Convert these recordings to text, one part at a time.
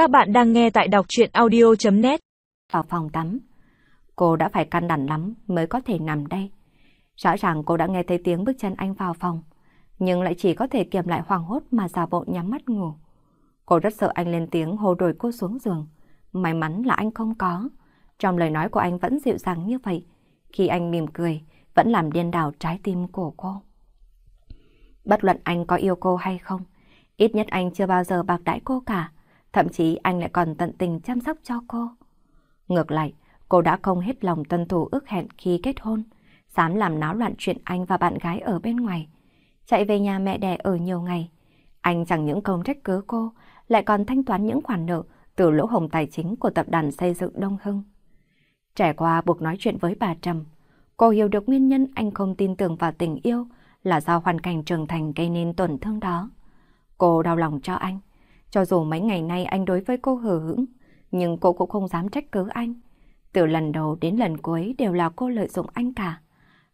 Các bạn đang nghe tại đọc chuyện audio.net Vào phòng tắm, cô đã phải can đảm lắm mới có thể nằm đây. Rõ ràng cô đã nghe thấy tiếng bước chân anh vào phòng, nhưng lại chỉ có thể kiềm lại hoàng hốt mà giả bộ nhắm mắt ngủ. Cô rất sợ anh lên tiếng hô đuổi cô xuống giường. May mắn là anh không có. Trong lời nói của anh vẫn dịu dàng như vậy. Khi anh mỉm cười, vẫn làm điên đảo trái tim của cô. Bất luận anh có yêu cô hay không, ít nhất anh chưa bao giờ bạc đãi cô cả. Thậm chí anh lại còn tận tình chăm sóc cho cô. Ngược lại, cô đã không hết lòng tuân thủ ước hẹn khi kết hôn, dám làm náo loạn chuyện anh và bạn gái ở bên ngoài. Chạy về nhà mẹ đẻ ở nhiều ngày. Anh chẳng những công trách cứ cô, lại còn thanh toán những khoản nợ từ lỗ hồng tài chính của tập đoàn xây dựng Đông Hưng. Trải qua buộc nói chuyện với bà Trầm, cô hiểu được nguyên nhân anh không tin tưởng vào tình yêu là do hoàn cảnh trưởng thành gây nên tổn thương đó. Cô đau lòng cho anh, cho dù mấy ngày nay anh đối với cô hờ hững, nhưng cô cũng không dám trách cứ anh. Từ lần đầu đến lần cuối đều là cô lợi dụng anh cả.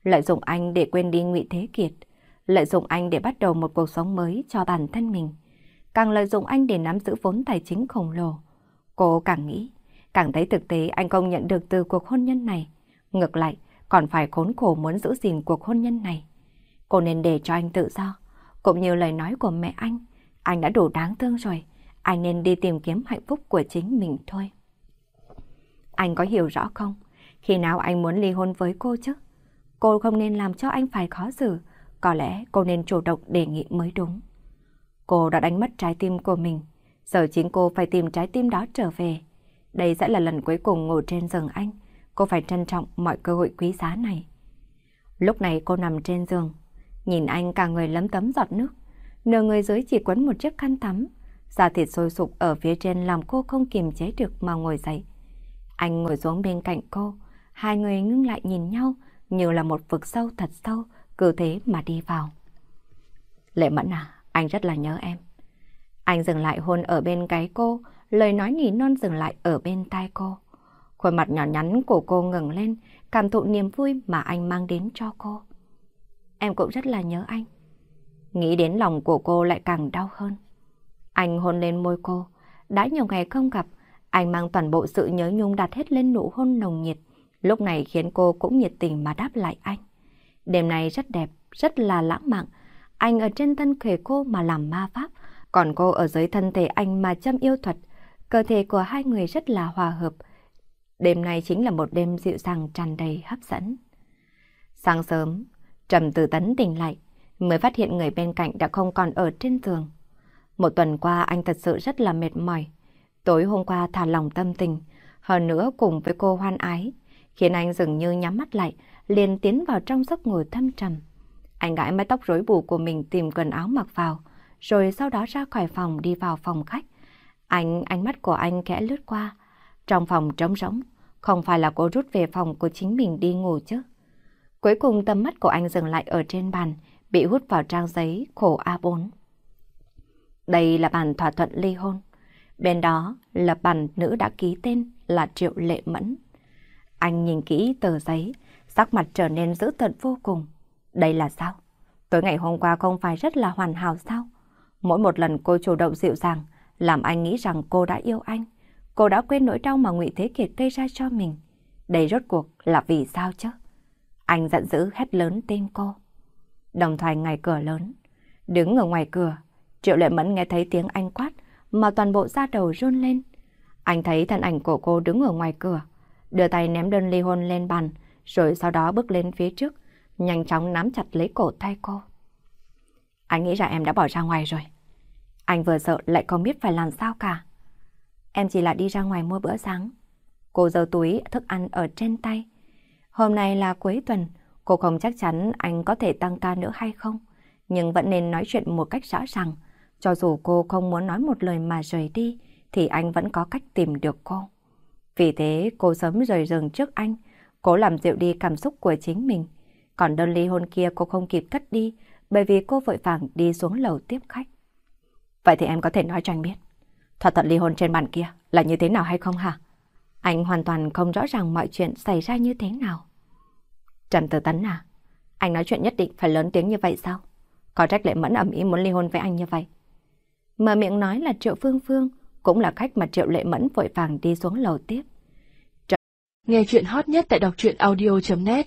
Lợi dụng anh để quên đi ngụy Thế Kiệt. Lợi dụng anh để bắt đầu một cuộc sống mới cho bản thân mình. Càng lợi dụng anh để nắm giữ vốn tài chính khổng lồ. Cô càng nghĩ, càng thấy thực tế anh không nhận được từ cuộc hôn nhân này. Ngược lại, còn phải khốn khổ muốn giữ gìn cuộc hôn nhân này. Cô nên để cho anh tự do. Cũng như lời nói của mẹ anh, anh đã đủ đáng thương rồi. Anh nên đi tìm kiếm hạnh phúc của chính mình thôi. Anh có hiểu rõ không? Khi nào anh muốn ly hôn với cô chứ? Cô không nên làm cho anh phải khó xử. Có lẽ cô nên chủ động đề nghị mới đúng. Cô đã đánh mất trái tim của mình. Giờ chính cô phải tìm trái tim đó trở về. Đây sẽ là lần cuối cùng ngủ trên giường anh. Cô phải trân trọng mọi cơ hội quý giá này. Lúc này cô nằm trên giường. Nhìn anh cả người lấm tấm giọt nước. Nửa người dưới chỉ quấn một chiếc khăn tắm. Da thịt sôi sục ở phía trên làm cô không kiềm chế được mà ngồi dậy. Anh ngồi xuống bên cạnh cô. Hai người ngưng lại nhìn nhau như là một vực sâu thật sâu, cứ thế mà đi vào. Lệ Mẫn à, anh rất là nhớ em. Anh dừng lại hôn ở bên cái cô, lời nói nỉ non dừng lại ở bên tai cô. Khuôn mặt nhỏ nhắn của cô ngừng lên, cảm thụ niềm vui mà anh mang đến cho cô. Em cũng rất là nhớ anh. Nghĩ đến lòng của cô lại càng đau hơn. Anh hôn lên môi cô. Đã nhiều ngày không gặp, anh mang toàn bộ sự nhớ nhung đặt hết lên nụ hôn nồng nhiệt. Lúc này khiến cô cũng nhiệt tình mà đáp lại anh. Đêm này rất đẹp, rất là lãng mạn. Anh ở trên thân thể cô mà làm ma pháp, còn cô ở dưới thân thể anh mà châm yêu thuật. Cơ thể của hai người rất là hòa hợp. Đêm này chính là một đêm dịu dàng tràn đầy hấp dẫn. Sáng sớm, Trầm Tử Tấn tỉnh lại, mới phát hiện người bên cạnh đã không còn ở trên giường. Một tuần qua anh thật sự rất là mệt mỏi. Tối hôm qua thả lòng tâm tình, hơn nữa cùng với cô hoan ái, khiến anh dường như nhắm mắt lại, liền tiến vào trong giấc ngủ thâm trầm. Anh gãi mái tóc rối bù của mình tìm quần áo mặc vào, rồi sau đó ra khỏi phòng đi vào phòng khách. Anh, ánh mắt của anh khẽ lướt qua. Trong phòng trống rỗng, không phải là cô rút về phòng của chính mình đi ngủ chứ. Cuối cùng tầm mắt của anh dừng lại ở trên bàn, bị hút vào trang giấy khổ A4. Đây là bản thỏa thuận ly hôn. Bên đó là bản nữ đã ký tên là Triệu Lệ Mẫn. Anh nhìn kỹ tờ giấy, sắc mặt trở nên dữ tợn vô cùng. Đây là sao? Tối ngày hôm qua không phải rất là hoàn hảo sao? Mỗi một lần cô chủ động dịu dàng, làm anh nghĩ rằng cô đã yêu anh. Cô đã quên nỗi đau mà Ngụy Thế Kiệt gây ra cho mình. Đây rốt cuộc là vì sao chứ? Anh giận dữ hét lớn tên cô. Đồng thời ngay cửa lớn. Đứng ở ngoài cửa, Triệu Lệ Mẫn nghe thấy tiếng anh quát, mà toàn bộ da đầu run lên. Anh thấy thân ảnh của cô đứng ở ngoài cửa, đưa tay ném đơn ly hôn lên bàn, rồi sau đó bước lên phía trước, nhanh chóng nắm chặt lấy cổ tay cô. Anh nghĩ ra em đã bỏ ra ngoài rồi. Anh vừa sợ lại không biết phải làm sao cả. Em chỉ là đi ra ngoài mua bữa sáng. Cô giơ túi thức ăn ở trên tay. Hôm nay là cuối tuần, cô không chắc chắn anh có thể tăng ca nữa hay không, nhưng vẫn nên nói chuyện một cách rõ ràng. Cho dù cô không muốn nói một lời mà rời đi, thì anh vẫn có cách tìm được cô. Vì thế cô sớm rời rừng trước anh, cố làm dịu đi cảm xúc của chính mình. Còn đơn ly hôn kia cô không kịp cất đi, bởi vì cô vội vàng đi xuống lầu tiếp khách. Vậy thì em có thể nói cho anh biết, thỏa thuận ly hôn trên bàn kia là như thế nào hay không hả? Anh hoàn toàn không rõ ràng mọi chuyện xảy ra như thế nào. Trần Tử Tấn à, anh nói chuyện nhất định phải lớn tiếng như vậy sao? Có trách lệ mẫn ẩm ý muốn ly hôn với anh như vậy. Mở miệng nói là Triệu Phương Phương, cũng là khách mà Triệu Lệ Mẫn vội vàng đi xuống lầu tiếp. Nghe chuyện hot nhất tại đọc truyện audio.net